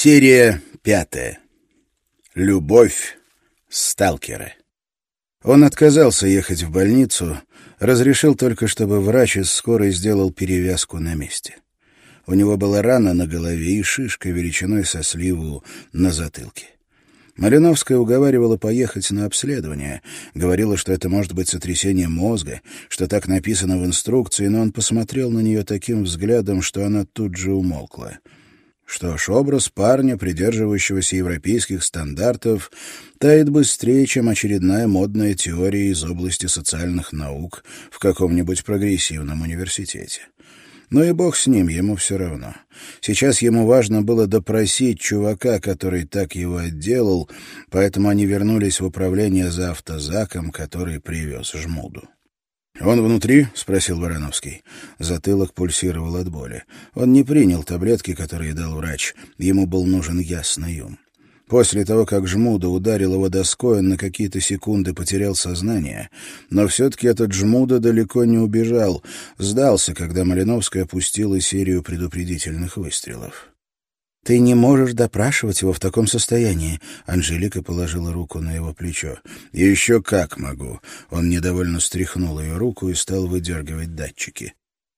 Серия пятая. Любовь сталкера. Он отказался ехать в больницу, разрешил только, чтобы врач из скорой сделал перевязку на месте. У него была рана на голове и шишка величиной со сливу на затылке. Малиновская уговаривала поехать на обследование, говорила, что это может быть сотрясение мозга, что так написано в инструкции, но он посмотрел на нее таким взглядом, что она тут же умолкла. Что ж, образ парня, придерживающегося европейских стандартов, тает быстрее, чем очередная модная теория из области социальных наук в каком-нибудь прогрессивном университете. Но и бог с ним, ему все равно. Сейчас ему важно было допросить чувака, который так его отделал, поэтому они вернулись в управление за автозаком, который привез жмуду. «Он внутри?» — спросил Барановский. Затылок пульсировал от боли. Он не принял таблетки, которые дал врач. Ему был нужен ясный ум. После того, как Жмуда ударил его доской, он на какие-то секунды потерял сознание. Но все-таки этот Жмуда далеко не убежал. Сдался, когда Малиновская опустила серию предупредительных выстрелов. «Ты не можешь допрашивать его в таком состоянии», — Анжелика положила руку на его плечо. «Еще как могу». Он недовольно стряхнул ее руку и стал выдергивать датчики.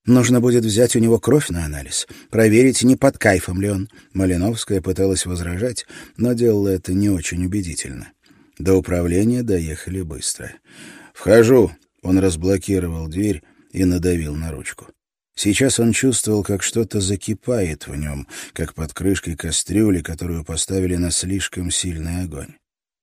«Нужно будет взять у него кровь на анализ, проверить, не под кайфом ли он». Малиновская пыталась возражать, но делала это не очень убедительно. До управления доехали быстро. «Вхожу». Он разблокировал дверь и надавил на ручку. Сейчас он чувствовал, как что-то закипает в нем, как под крышкой кастрюли, которую поставили на слишком сильный огонь.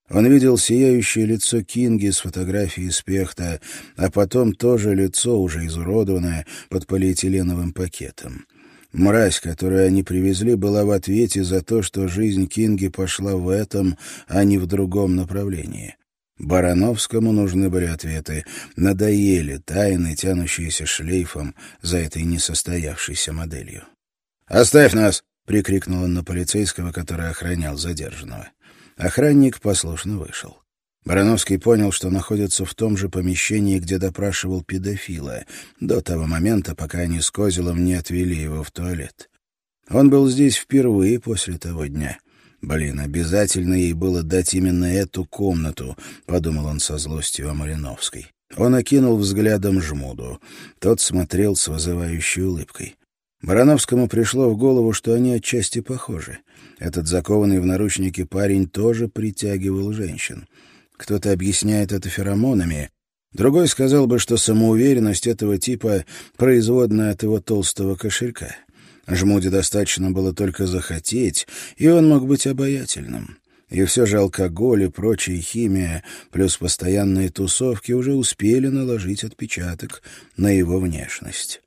Он видел сияющее лицо Кинги с фотографией Спехта, а потом тоже лицо, уже изуродованное, под полиэтиленовым пакетом. Мразь, которую они привезли, была в ответе за то, что жизнь Кинги пошла в этом, а не в другом направлении. Барановскому нужны были ответы. Надоели тайны, тянущиеся шлейфом за этой несостоявшейся моделью. «Оставь нас!» — прикрикнул он на полицейского, который охранял задержанного. Охранник послушно вышел. Барановский понял, что находится в том же помещении, где допрашивал педофила, до того момента, пока они с Козелом не отвели его в туалет. Он был здесь впервые после того дня — Блин, обязательно ей было дать именно эту комнату, подумал он со злостью о Мариновской. Он окинул взглядом жмуду. Тот смотрел с вызывающей улыбкой. Барановскому пришло в голову, что они отчасти похожи. Этот закованный в наручники парень тоже притягивал женщин. Кто-то объясняет это феромонами, другой сказал бы, что самоуверенность этого типа производная от его толстого кошелька. Жмуде достаточно было только захотеть, и он мог быть обаятельным. И все же алкоголь и прочая химия, плюс постоянные тусовки уже успели наложить отпечаток на его внешность.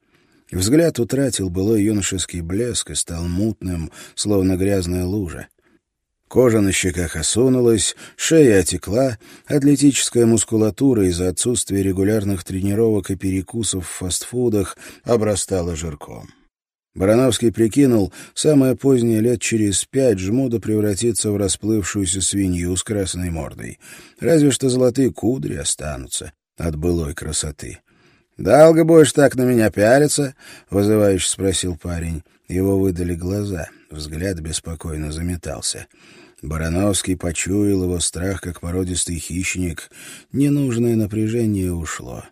Взгляд утратил былой юношеский блеск и стал мутным, словно грязная лужа. Кожа на щеках осунулась, шея отекла, атлетическая мускулатура из-за отсутствия регулярных тренировок и перекусов в фастфудах обрастала жирком. Барановский прикинул, самое позднее лет через пять жмуда превратится в расплывшуюся свинью с красной мордой. Разве что золотые кудри останутся от былой красоты. «Долго будешь так на меня пялиться?» — вызывающе спросил парень. Его выдали глаза, взгляд беспокойно заметался. Барановский почуял его страх, как породистый хищник. Ненужное напряжение ушло.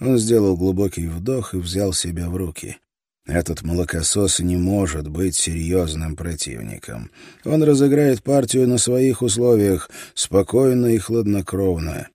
Он сделал глубокий вдох и взял себя в руки. Этот молокосос не может быть серьезным противником. Он разыграет партию на своих условиях, спокойно и хладнокровно.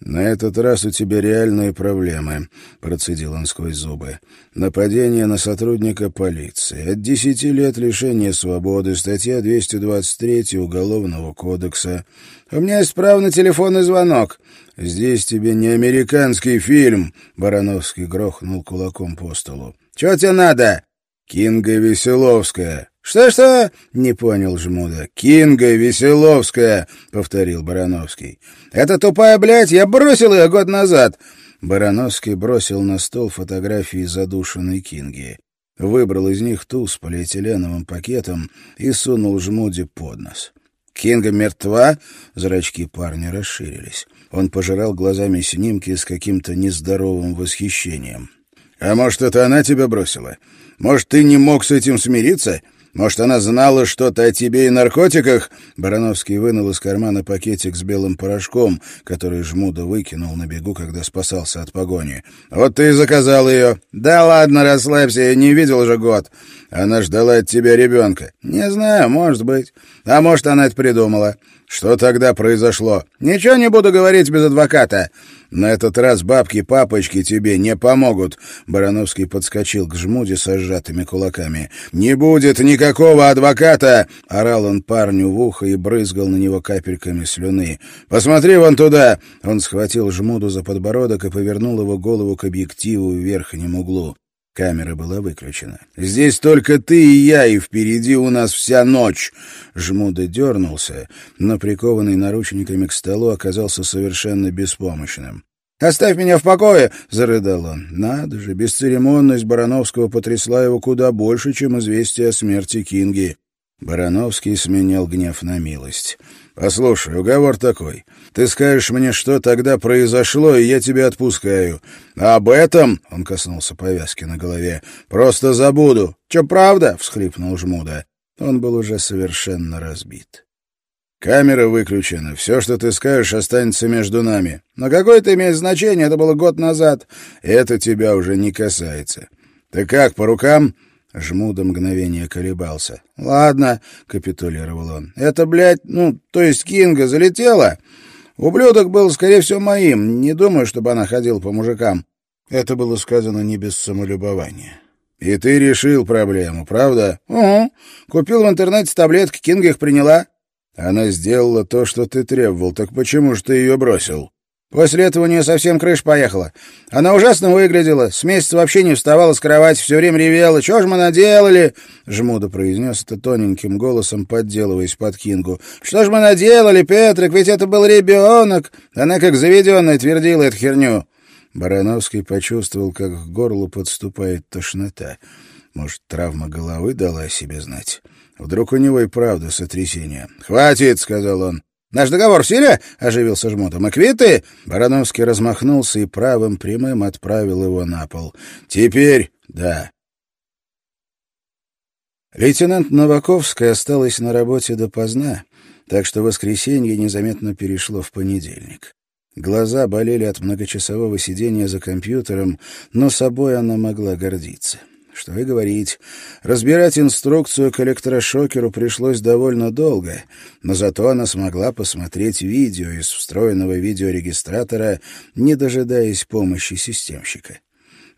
«На этот раз у тебя реальные проблемы», — процедил он сквозь зубы. «Нападение на сотрудника полиции. От десяти лет лишения свободы. Статья 223 Уголовного кодекса. У меня есть право на телефонный звонок». «Здесь тебе не американский фильм», — Барановский грохнул кулаком по столу. Чего тебе надо?» «Кинга Веселовская». «Что-что?» — не понял Жмуда. «Кинга Веселовская», — повторил Барановский. «Это тупая блядь, я бросил ее год назад». Барановский бросил на стол фотографии задушенной Кинги. Выбрал из них ту с полиэтиленовым пакетом и сунул Жмуде под нос. «Кинга мертва?» — зрачки парня расширились. Он пожирал глазами снимки с каким-то нездоровым восхищением. «А может, это она тебя бросила? Может, ты не мог с этим смириться?» Может, она знала что-то о тебе и наркотиках?» Барановский вынул из кармана пакетик с белым порошком, который Жмуда выкинул на бегу, когда спасался от погони. «Вот ты и заказал ее». «Да ладно, расслабься, я не видел уже год». «Она ждала от тебя ребенка». «Не знаю, может быть. А может, она это придумала». «Что тогда произошло?» «Ничего не буду говорить без адвоката. На этот раз бабки-папочки тебе не помогут». Барановский подскочил к жмуде со сжатыми кулаками. «Не будет никакого адвоката!» — орал он парню в ухо и брызгал на него капельками слюны. «Посмотри вон туда!» Он схватил жмуду за подбородок и повернул его голову к объективу в верхнем углу. Камера была выключена. «Здесь только ты и я, и впереди у нас вся ночь!» Жмуда дернулся, но прикованный наручниками к столу оказался совершенно беспомощным. «Оставь меня в покое!» — зарыдал он. Надо же, бесцеремонность Барановского потрясла его куда больше, чем известие о смерти Кинги. Барановский сменял гнев на милость. «Послушай, уговор такой. Ты скажешь мне, что тогда произошло, и я тебя отпускаю. А об этом, — он коснулся повязки на голове, — просто забуду. Че, правда? — всхлипнул Жмуда. Он был уже совершенно разбит. Камера выключена. Все, что ты скажешь, останется между нами. Но какое это имеет значение? Это было год назад. Это тебя уже не касается. Ты как, по рукам? Жмуда мгновение колебался. «Ладно», — капитулировал он. «Это, блядь, ну, то есть Кинга залетела. Ублюдок был, скорее всего, моим. Не думаю, чтобы она ходила по мужикам». Это было сказано не без самолюбования. «И ты решил проблему, правда?» «Угу. Купил в интернете таблетки, Кинга их приняла». «Она сделала то, что ты требовал. Так почему же ты ее бросил?» После этого у нее совсем крыша поехала. Она ужасно выглядела, с месяца вообще не вставала с кровати, все время ревела. «Чего ж мы наделали?» — Жмуда произнес это тоненьким голосом, подделываясь под Кингу. «Что ж мы наделали, Петрик? Ведь это был ребенок!» Она как заведенная твердила эту херню. Барановский почувствовал, как к горлу подступает тошнота. Может, травма головы дала о себе знать? Вдруг у него и правда сотрясение. «Хватит!» — сказал он. «Наш договор в силе?» — оживился жмотом. «Мы квиты?» Барановский размахнулся и правым прямым отправил его на пол. «Теперь да». Лейтенант Новаковская осталась на работе допоздна, так что воскресенье незаметно перешло в понедельник. Глаза болели от многочасового сидения за компьютером, но собой она могла гордиться. Что и говорить, разбирать инструкцию к электрошокеру пришлось довольно долго, но зато она смогла посмотреть видео из встроенного видеорегистратора, не дожидаясь помощи системщика.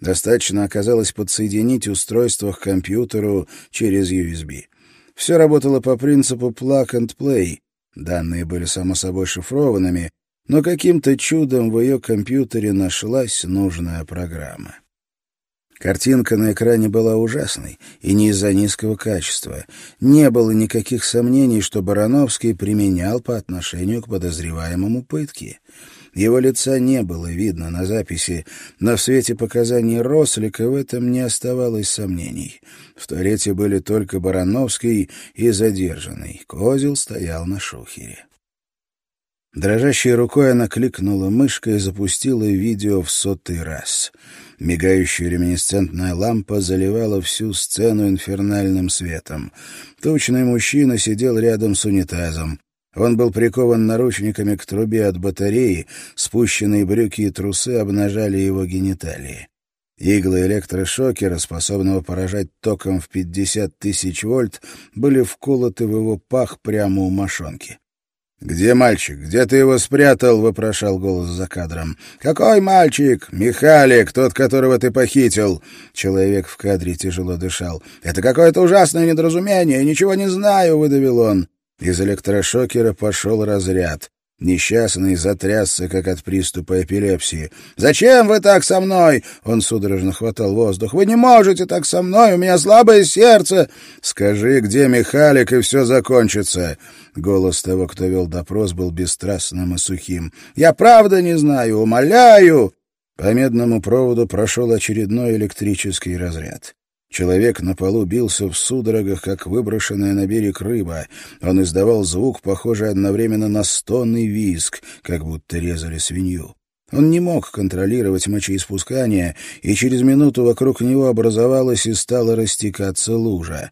Достаточно оказалось подсоединить устройство к компьютеру через USB. Все работало по принципу plug and play. Данные были, само собой, шифрованными, но каким-то чудом в ее компьютере нашлась нужная программа. Картинка на экране была ужасной, и не из-за низкого качества. Не было никаких сомнений, что Барановский применял по отношению к подозреваемому пытки. Его лица не было видно на записи, но в свете показаний Рослика в этом не оставалось сомнений. В туалете были только Барановский и задержанный. Козел стоял на шухере. Дрожащей рукой она кликнула мышкой и запустила видео в сотый раз — Мигающая реминесцентная лампа заливала всю сцену инфернальным светом. Тучный мужчина сидел рядом с унитазом. Он был прикован наручниками к трубе от батареи, спущенные брюки и трусы обнажали его гениталии. Иглы электрошокера, способного поражать током в 50 тысяч вольт, были вколоты в его пах прямо у мошонки. «Где мальчик? Где ты его спрятал?» — вопрошал голос за кадром. «Какой мальчик? Михалик, тот, которого ты похитил!» Человек в кадре тяжело дышал. «Это какое-то ужасное недоразумение, ничего не знаю!» — выдавил он. Из электрошокера пошел разряд. Несчастный затрясся, как от приступа эпилепсии. «Зачем вы так со мной?» Он судорожно хватал воздух. «Вы не можете так со мной, у меня слабое сердце!» «Скажи, где Михалик, и все закончится!» Голос того, кто вел допрос, был бесстрастным и сухим. «Я правда не знаю, умоляю!» По медному проводу прошел очередной электрический разряд. Человек на полу бился в судорогах, как выброшенная на берег рыба. Он издавал звук, похожий одновременно на стон и визг, как будто резали свинью. Он не мог контролировать мочеиспускание, и через минуту вокруг него образовалась и стала растекаться лужа.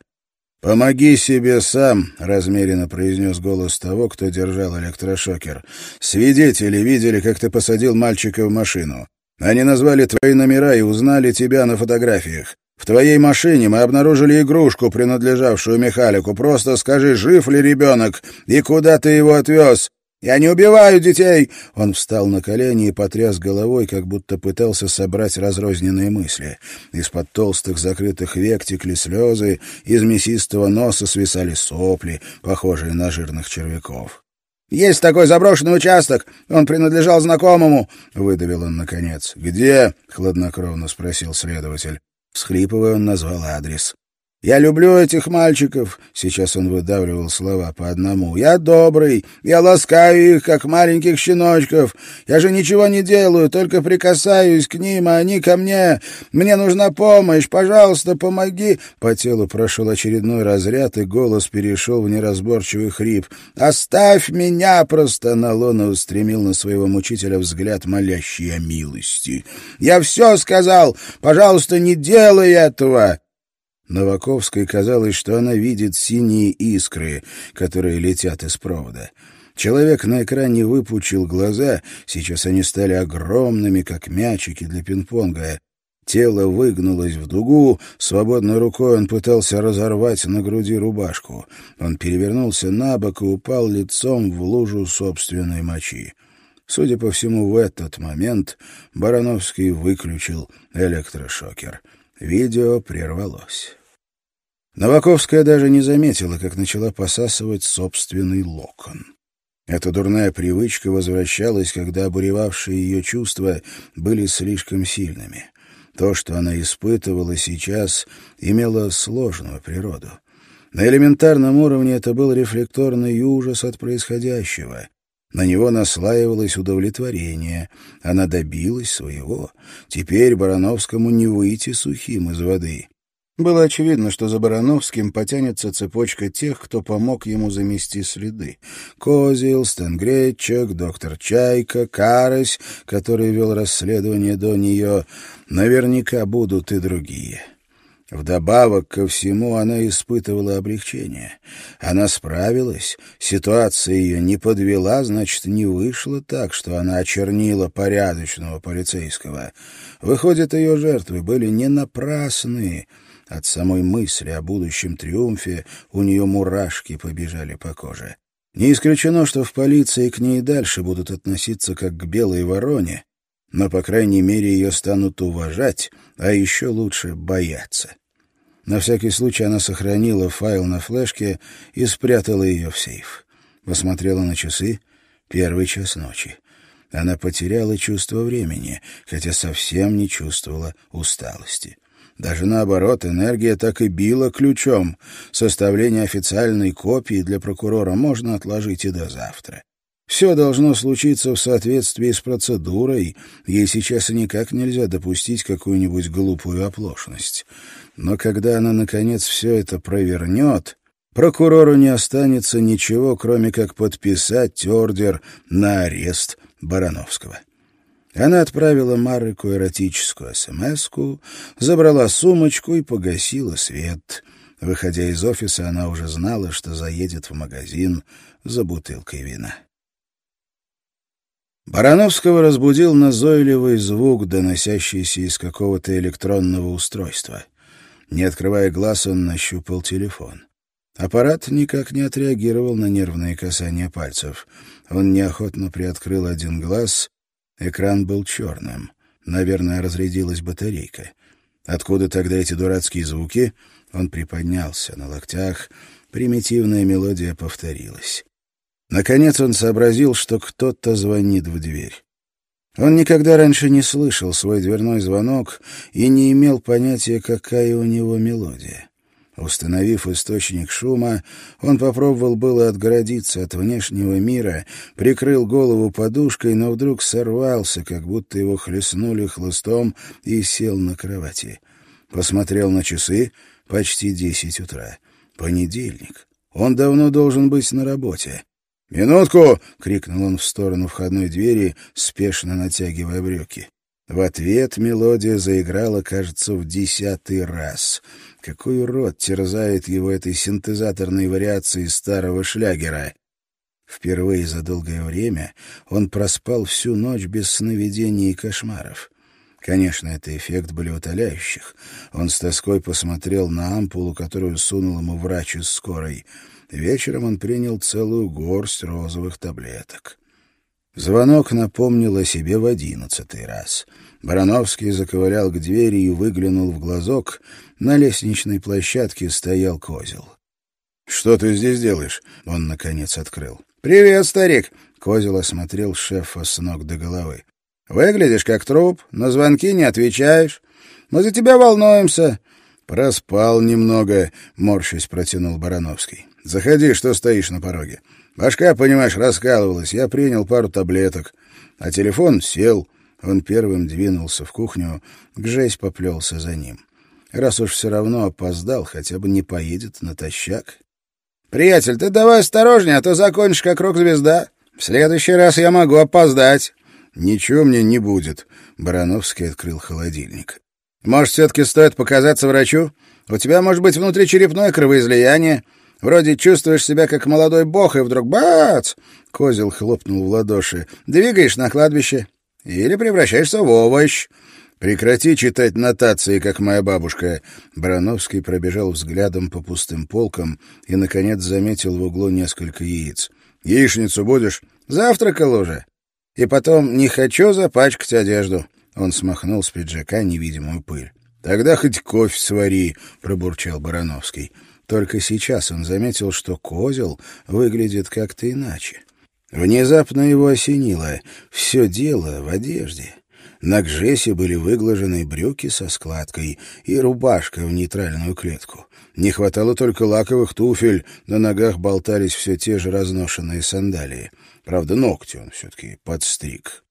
«Помоги себе сам», — размеренно произнес голос того, кто держал электрошокер. «Свидетели видели, как ты посадил мальчика в машину. Они назвали твои номера и узнали тебя на фотографиях. В твоей машине мы обнаружили игрушку, принадлежавшую Михалику. Просто скажи, жив ли ребенок и куда ты его отвез. «Я не убиваю детей!» Он встал на колени и потряс головой, как будто пытался собрать разрозненные мысли. Из-под толстых закрытых век текли слезы, из мясистого носа свисали сопли, похожие на жирных червяков. «Есть такой заброшенный участок. Он принадлежал знакомому», — выдавил он наконец. «Где?» — хладнокровно спросил следователь. Всхлипывая, он назвал адрес. Я люблю этих мальчиков. Сейчас он выдавливал слова по одному. Я добрый. Я ласкаю их, как маленьких щеночков. Я же ничего не делаю, только прикасаюсь к ним, а они ко мне. Мне нужна помощь. Пожалуйста, помоги. По телу прошел очередной разряд, и голос перешел в неразборчивый хрип. «Оставь меня!» — простонал он и устремил на своего мучителя взгляд, молящий о милости. «Я все сказал! Пожалуйста, не делай этого!» Новаковской казалось, что она видит синие искры, которые летят из провода. Человек на экране выпучил глаза, сейчас они стали огромными, как мячики для пинг-понга. Тело выгнулось в дугу, свободной рукой он пытался разорвать на груди рубашку. Он перевернулся на бок и упал лицом в лужу собственной мочи. Судя по всему, в этот момент Барановский выключил электрошокер — Видео прервалось. Новаковская даже не заметила, как начала посасывать собственный локон. Эта дурная привычка возвращалась, когда обуревавшие ее чувства были слишком сильными. То, что она испытывала сейчас, имело сложную природу. На элементарном уровне это был рефлекторный ужас от происходящего. На него наслаивалось удовлетворение. Она добилась своего. Теперь Барановскому не выйти сухим из воды. Было очевидно, что за Барановским потянется цепочка тех, кто помог ему замести следы. Козел, Стенгречек, доктор Чайка, Карась, который вел расследование до нее. Наверняка будут и другие. Вдобавок ко всему она испытывала облегчение. Она справилась, ситуация ее не подвела, значит, не вышло так, что она очернила порядочного полицейского. Выходит, ее жертвы были не напрасны. От самой мысли о будущем триумфе у нее мурашки побежали по коже. Не исключено, что в полиции к ней дальше будут относиться как к белой вороне, но, по крайней мере, ее станут уважать, а еще лучше бояться. На всякий случай она сохранила файл на флешке и спрятала ее в сейф. Посмотрела на часы. Первый час ночи. Она потеряла чувство времени, хотя совсем не чувствовала усталости. Даже наоборот, энергия так и била ключом. Составление официальной копии для прокурора можно отложить и до завтра. Все должно случиться в соответствии с процедурой, ей сейчас никак нельзя допустить какую-нибудь глупую оплошность. Но когда она, наконец, все это провернет, прокурору не останется ничего, кроме как подписать ордер на арест Барановского. Она отправила Марику эротическую смс забрала сумочку и погасила свет. Выходя из офиса, она уже знала, что заедет в магазин за бутылкой вина. Барановского разбудил назойливый звук, доносящийся из какого-то электронного устройства. Не открывая глаз, он нащупал телефон. Аппарат никак не отреагировал на нервные касания пальцев. Он неохотно приоткрыл один глаз. Экран был черным. Наверное, разрядилась батарейка. Откуда тогда эти дурацкие звуки? Он приподнялся на локтях. Примитивная мелодия повторилась. Наконец он сообразил, что кто-то звонит в дверь. Он никогда раньше не слышал свой дверной звонок и не имел понятия, какая у него мелодия. Установив источник шума, он попробовал было отгородиться от внешнего мира, прикрыл голову подушкой, но вдруг сорвался, как будто его хлестнули хлыстом, и сел на кровати. Посмотрел на часы — почти десять утра. Понедельник. Он давно должен быть на работе. «Минутку!» — крикнул он в сторону входной двери, спешно натягивая брюки. В ответ мелодия заиграла, кажется, в десятый раз. Какой урод терзает его этой синтезаторной вариацией старого шлягера. Впервые за долгое время он проспал всю ночь без сновидений и кошмаров. Конечно, это эффект болеутоляющих. Он с тоской посмотрел на ампулу, которую сунул ему врач из скорой. Вечером он принял целую горсть розовых таблеток. Звонок напомнил о себе в одиннадцатый раз. Барановский заковылял к двери и выглянул в глазок. На лестничной площадке стоял козел. «Что ты здесь делаешь?» — он, наконец, открыл. «Привет, старик!» — козел осмотрел шефа с ног до головы. «Выглядишь как труп, на звонки не отвечаешь. Мы за тебя волнуемся». «Проспал немного», — морщись протянул Барановский. «Заходи, что стоишь на пороге. Башка, понимаешь, раскалывалась. Я принял пару таблеток. А телефон сел. Он первым двинулся в кухню. Гжесь поплелся за ним. Раз уж все равно опоздал, хотя бы не поедет натощак. «Приятель, ты давай осторожнее, а то закончишь как рок-звезда. В следующий раз я могу опоздать». «Ничего мне не будет», — Барановский открыл холодильник. «Может, все-таки стоит показаться врачу? У тебя может быть внутричерепное кровоизлияние. Вроде чувствуешь себя как молодой бог, и вдруг бац! Козел хлопнул в ладоши. Двигаешь на кладбище. Или превращаешься в овощ. Прекрати читать нотации, как моя бабушка. Барановский пробежал взглядом по пустым полкам и, наконец, заметил в углу несколько яиц. «Яичницу будешь?» «Завтракал уже. И потом не хочу запачкать одежду». Он смахнул с пиджака невидимую пыль. «Тогда хоть кофе свари», — пробурчал Барановский. Только сейчас он заметил, что козел выглядит как-то иначе. Внезапно его осенило. Все дело в одежде. На Гжесе были выглажены брюки со складкой и рубашка в нейтральную клетку. Не хватало только лаковых туфель, на ногах болтались все те же разношенные сандалии. Правда, ногти он все-таки подстриг.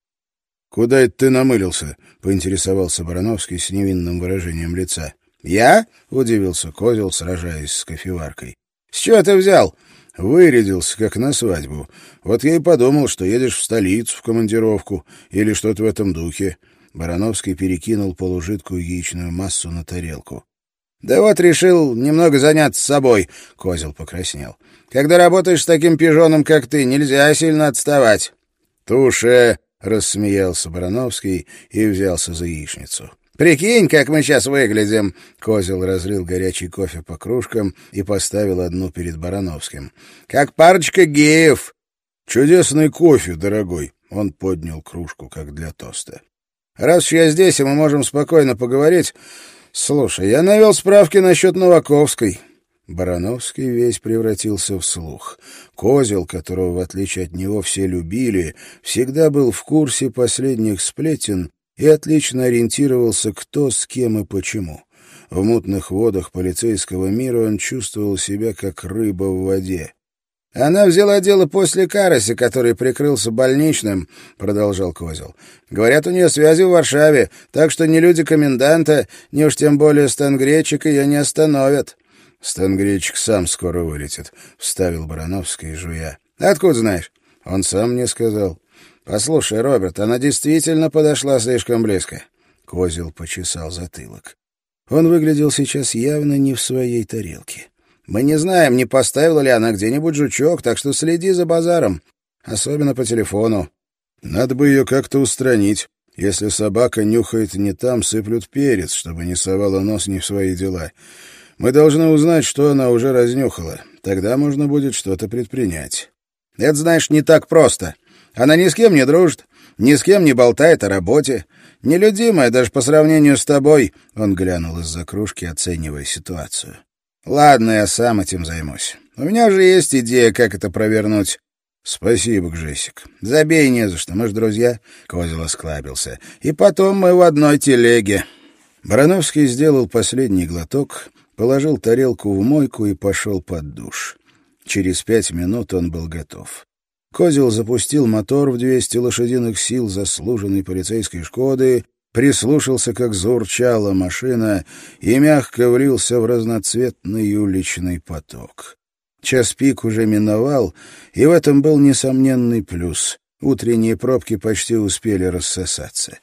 «Куда это ты намылился?» — поинтересовался Барановский с невинным выражением лица. «Я?» — удивился Козел, сражаясь с кофеваркой. «С чего ты взял?» Вырядился, как на свадьбу. Вот я и подумал, что едешь в столицу в командировку или что-то в этом духе. Барановский перекинул полужидкую яичную массу на тарелку. «Да вот решил немного заняться собой», — Козел покраснел. «Когда работаешь с таким пижоном, как ты, нельзя сильно отставать». «Туше!» — рассмеялся Барановский и взялся за яичницу. «Прикинь, как мы сейчас выглядим!» Козел разлил горячий кофе по кружкам и поставил одну перед Барановским. «Как парочка геев!» «Чудесный кофе, дорогой!» Он поднял кружку, как для тоста. «Раз уж я здесь, и мы можем спокойно поговорить... Слушай, я навел справки насчет Новаковской». Барановский весь превратился в слух. Козел, которого, в отличие от него, все любили, всегда был в курсе последних сплетен и отлично ориентировался, кто, с кем и почему. В мутных водах полицейского мира он чувствовал себя как рыба в воде. «Она взяла дело после Карася, который прикрылся больничным», — продолжал Козел. «Говорят, у нее связи в Варшаве, так что ни люди коменданта, ни уж тем более Стангречик ее не остановят». «Стангречик сам скоро вылетит», — вставил Барановский, жуя. «Откуда знаешь?» «Он сам мне сказал». «Послушай, Роберт, она действительно подошла слишком близко». Козел почесал затылок. Он выглядел сейчас явно не в своей тарелке. «Мы не знаем, не поставила ли она где-нибудь жучок, так что следи за базаром, особенно по телефону. Надо бы ее как-то устранить. Если собака нюхает не там, сыплют перец, чтобы не совала нос не в свои дела. Мы должны узнать, что она уже разнюхала. Тогда можно будет что-то предпринять». «Это, знаешь, не так просто», она ни с кем не дружит, ни с кем не болтает о работе. Нелюдимая даже по сравнению с тобой. Он глянул из-за кружки, оценивая ситуацию. Ладно, я сам этим займусь. У меня же есть идея, как это провернуть. Спасибо, Гжесик. Забей не за что, мы ж друзья. Козел осклабился. И потом мы в одной телеге. Барановский сделал последний глоток, положил тарелку в мойку и пошел под душ. Через пять минут он был готов. Козел запустил мотор в 200 лошадиных сил заслуженной полицейской «Шкоды», прислушался, как заурчала машина, и мягко влился в разноцветный уличный поток. Час пик уже миновал, и в этом был несомненный плюс. Утренние пробки почти успели рассосаться.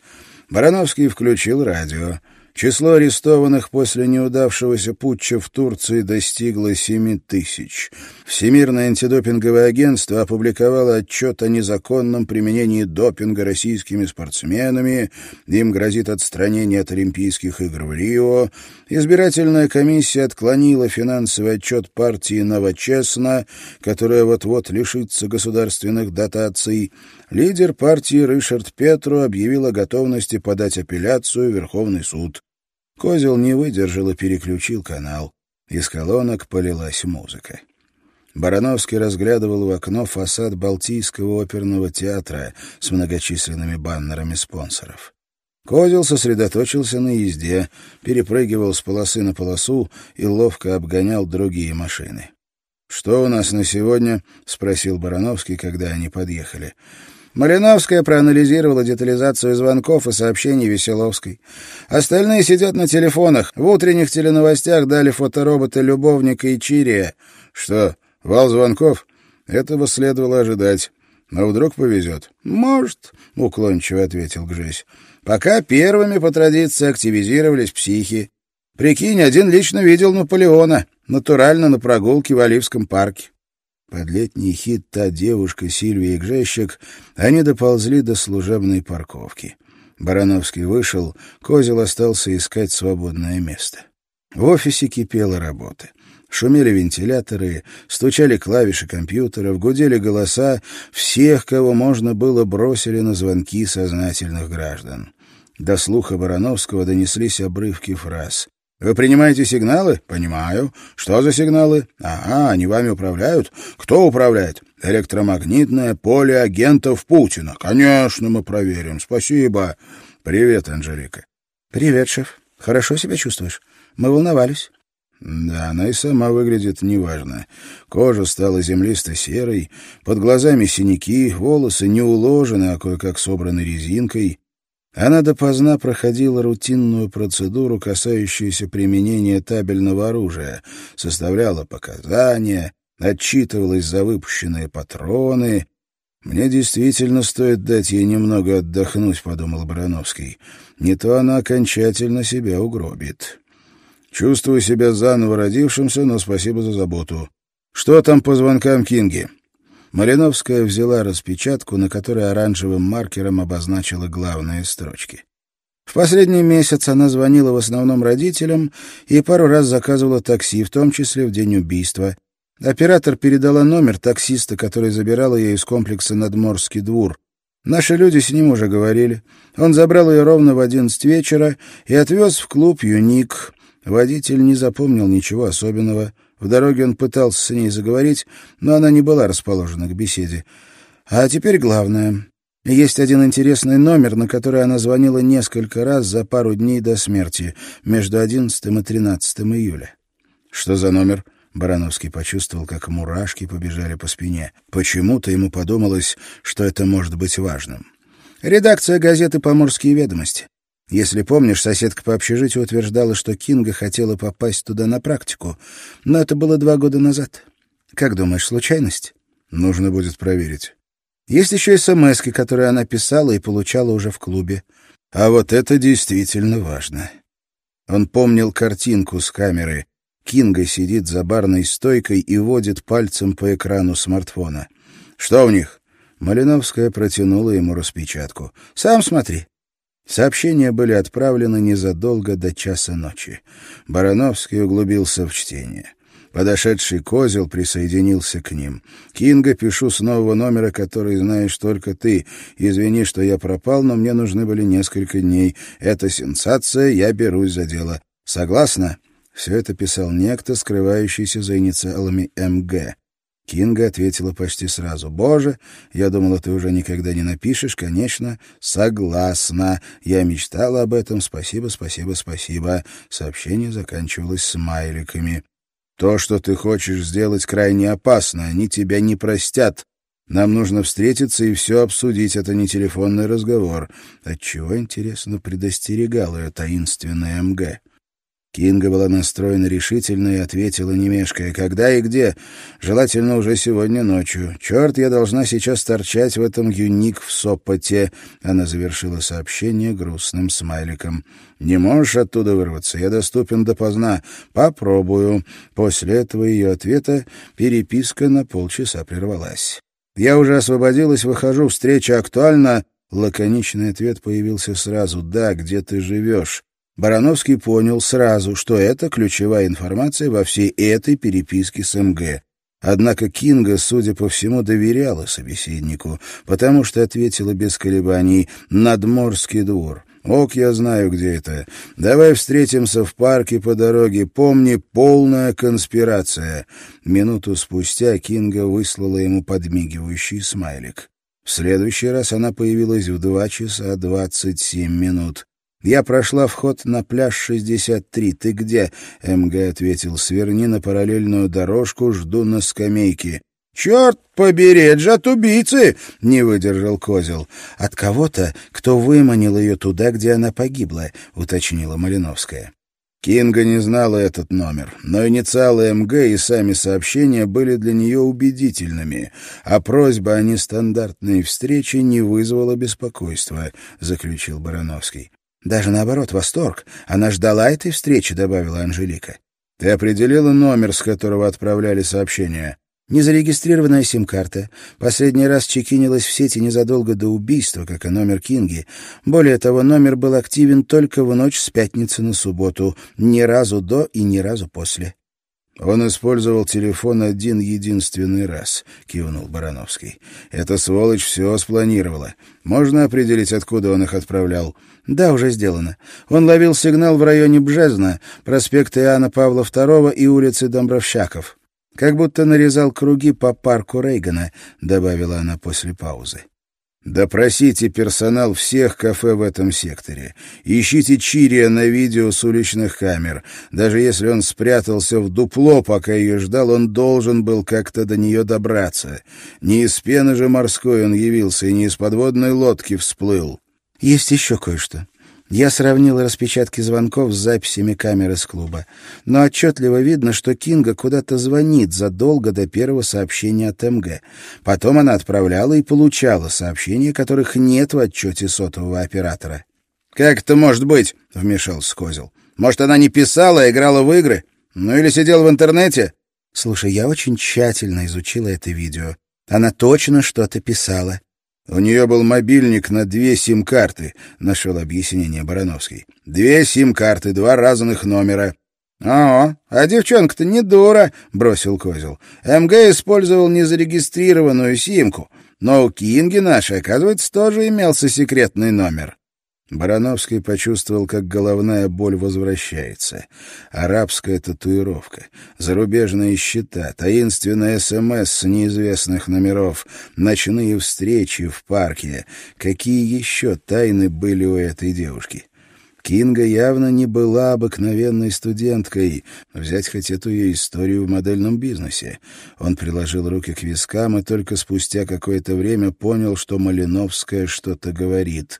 Барановский включил радио. Число арестованных после неудавшегося путча в Турции достигло 7 тысяч. Всемирное антидопинговое агентство опубликовало отчет о незаконном применении допинга российскими спортсменами. Им грозит отстранение от Олимпийских игр в Рио. Избирательная комиссия отклонила финансовый отчет партии «Новочестно», которая вот-вот лишится государственных дотаций. Лидер партии Ришард Петру объявил о готовности подать апелляцию в Верховный суд. Козел не выдержал и переключил канал. Из колонок полилась музыка. Барановский разглядывал в окно фасад Балтийского оперного театра с многочисленными баннерами спонсоров. Козел сосредоточился на езде, перепрыгивал с полосы на полосу и ловко обгонял другие машины. «Что у нас на сегодня?» — спросил Барановский, когда они подъехали. Малиновская проанализировала детализацию звонков и сообщений Веселовской. Остальные сидят на телефонах. В утренних теленовостях дали фоторобота любовника и Чирия. Что, вал звонков? Этого следовало ожидать. Но вдруг повезет. «Может», — уклончиво ответил Гжесь. «Пока первыми по традиции активизировались психи. Прикинь, один лично видел Наполеона, натурально на прогулке в Оливском парке. Под летний хит «Та девушка» Сильвия и Гжещик они доползли до служебной парковки. Барановский вышел, Козел остался искать свободное место. В офисе кипела работа. Шумели вентиляторы, стучали клавиши компьютеров, гудели голоса. Всех, кого можно было, бросили на звонки сознательных граждан. До слуха Барановского донеслись обрывки фраз. Вы принимаете сигналы? Понимаю. Что за сигналы? Ага, они вами управляют. Кто управляет? Электромагнитное поле агентов Путина. Конечно, мы проверим. Спасибо. Привет, Анжелика. Привет, шеф. Хорошо себя чувствуешь? Мы волновались. Да, она и сама выглядит неважно. Кожа стала землисто-серой, под глазами синяки, волосы не уложены, а кое-как собраны резинкой. Она допоздна проходила рутинную процедуру, касающуюся применения табельного оружия, составляла показания, отчитывалась за выпущенные патроны. «Мне действительно стоит дать ей немного отдохнуть», — подумал Барановский. «Не то она окончательно себя угробит». «Чувствую себя заново родившимся, но спасибо за заботу. Что там по звонкам Кинги?» Малиновская взяла распечатку, на которой оранжевым маркером обозначила главные строчки. В последний месяц она звонила в основном родителям и пару раз заказывала такси, в том числе в день убийства. Оператор передала номер таксиста, который забирал ее из комплекса «Надморский двор». Наши люди с ним уже говорили. Он забрал ее ровно в одиннадцать вечера и отвез в клуб «Юник». Водитель не запомнил ничего особенного. В дороге он пытался с ней заговорить, но она не была расположена к беседе. А теперь главное. Есть один интересный номер, на который она звонила несколько раз за пару дней до смерти, между 11 и 13 июля. «Что за номер?» Барановский почувствовал, как мурашки побежали по спине. Почему-то ему подумалось, что это может быть важным. «Редакция газеты «Поморские ведомости». Если помнишь, соседка по общежитию утверждала, что Кинга хотела попасть туда на практику, но это было два года назад. Как думаешь, случайность? Нужно будет проверить. Есть еще смс которые она писала и получала уже в клубе. А вот это действительно важно. Он помнил картинку с камеры. Кинга сидит за барной стойкой и водит пальцем по экрану смартфона. «Что у них?» Малиновская протянула ему распечатку. «Сам смотри». Сообщения были отправлены незадолго до часа ночи. Барановский углубился в чтение. Подошедший Козел присоединился к ним. «Кинга, пишу с нового номера, который знаешь только ты. Извини, что я пропал, но мне нужны были несколько дней. Это сенсация, я берусь за дело. Согласна?» Все это писал некто, скрывающийся за инициалами МГ. Кинга ответила почти сразу. «Боже, я думала, ты уже никогда не напишешь. Конечно, согласна. Я мечтала об этом. Спасибо, спасибо, спасибо». Сообщение заканчивалось смайликами. «То, что ты хочешь сделать, крайне опасно. Они тебя не простят. Нам нужно встретиться и все обсудить. Это не телефонный разговор». Отчего, интересно, предостерегал ее таинственная МГ? Кинга была настроена решительно и ответила, не мешкая, когда и где. Желательно уже сегодня ночью. Черт, я должна сейчас торчать в этом юник в Сопоте. Она завершила сообщение грустным смайликом. Не можешь оттуда вырваться, я доступен допоздна. Попробую. После этого ее ответа переписка на полчаса прервалась. Я уже освободилась, выхожу, встреча актуальна. Лаконичный ответ появился сразу. «Да, где ты живешь?» Барановский понял сразу, что это ключевая информация во всей этой переписке с МГ. Однако Кинга, судя по всему, доверяла собеседнику, потому что ответила без колебаний «Надморский двор». «Ок, я знаю, где это. Давай встретимся в парке по дороге. Помни, полная конспирация». Минуту спустя Кинга выслала ему подмигивающий смайлик. В следующий раз она появилась в два часа двадцать семь минут. «Я прошла вход на пляж 63. Ты где?» МГ ответил. «Сверни на параллельную дорожку, жду на скамейке». «Черт побери, это же от убийцы!» — не выдержал Козел. «От кого-то, кто выманил ее туда, где она погибла», — уточнила Малиновская. Кинга не знала этот номер, но инициалы МГ и сами сообщения были для нее убедительными, а просьба о нестандартной встрече не вызвала беспокойства, — заключил Барановский. Даже наоборот, восторг. Она ждала этой встречи, добавила Анжелика. Ты определила номер, с которого отправляли сообщения? Незарегистрированная сим-карта. Последний раз чекинилась в сети незадолго до убийства, как и номер Кинги. Более того, номер был активен только в ночь с пятницы на субботу, ни разу до и ни разу после. «Он использовал телефон один единственный раз», — кивнул Барановский. «Эта сволочь все спланировала. Можно определить, откуда он их отправлял?» «Да, уже сделано. Он ловил сигнал в районе Бжезна, проспекта Иоанна Павла II и улицы Домбровщаков. Как будто нарезал круги по парку Рейгана», — добавила она после паузы. Допросите персонал всех кафе в этом секторе. Ищите Чирия на видео с уличных камер. Даже если он спрятался в дупло, пока ее ждал, он должен был как-то до нее добраться. Не из пены же морской он явился, и не из подводной лодки всплыл. Есть еще кое-что. Я сравнил распечатки звонков с записями камеры с клуба. Но отчетливо видно, что Кинга куда-то звонит задолго до первого сообщения от МГ. Потом она отправляла и получала сообщения, которых нет в отчете сотового оператора. «Как это может быть?» — вмешался Козел. «Может, она не писала, а играла в игры? Ну или сидела в интернете?» «Слушай, я очень тщательно изучила это видео. Она точно что-то писала. У нее был мобильник на две сим-карты, нашел объяснение Барановский. Две сим-карты, два разных номера. «О, а девчонка-то не дура», — бросил Козел. «МГ использовал незарегистрированную симку, но у Кинги нашей, оказывается, тоже имелся секретный номер». Барановский почувствовал, как головная боль возвращается. Арабская татуировка, зарубежные счета, таинственная СМС с неизвестных номеров, ночные встречи в парке. Какие еще тайны были у этой девушки? Кинга явно не была обыкновенной студенткой. Взять хоть эту ее историю в модельном бизнесе. Он приложил руки к вискам и только спустя какое-то время понял, что Малиновская что-то говорит.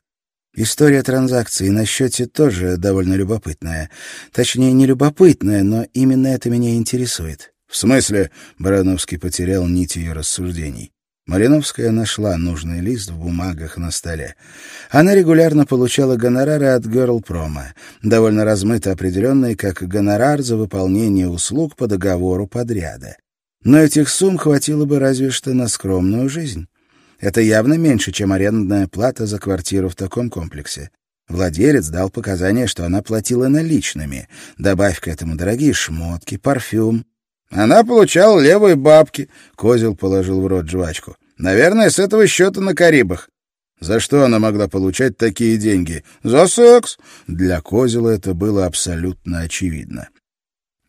История транзакции на счете тоже довольно любопытная. Точнее, не любопытная, но именно это меня интересует. В смысле? Барановский потерял нить ее рассуждений. Малиновская нашла нужный лист в бумагах на столе. Она регулярно получала гонорары от Герлпрома, довольно размыто определенные как гонорар за выполнение услуг по договору подряда. Но этих сумм хватило бы разве что на скромную жизнь. Это явно меньше, чем арендная плата за квартиру в таком комплексе. Владелец дал показания, что она платила наличными. Добавь к этому дорогие шмотки, парфюм. Она получала левые бабки. Козел положил в рот жвачку. Наверное, с этого счета на Карибах. За что она могла получать такие деньги? За секс. Для Козела это было абсолютно очевидно.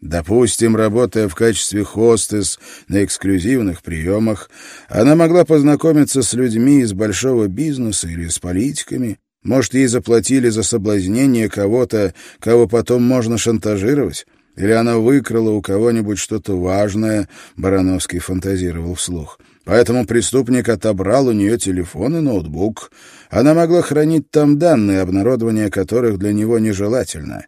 Допустим, работая в качестве хостес на эксклюзивных приемах, она могла познакомиться с людьми из большого бизнеса или с политиками. Может, ей заплатили за соблазнение кого-то, кого потом можно шантажировать? Или она выкрала у кого-нибудь что-то важное, Барановский фантазировал вслух. Поэтому преступник отобрал у нее телефон и ноутбук. Она могла хранить там данные, обнародование которых для него нежелательно.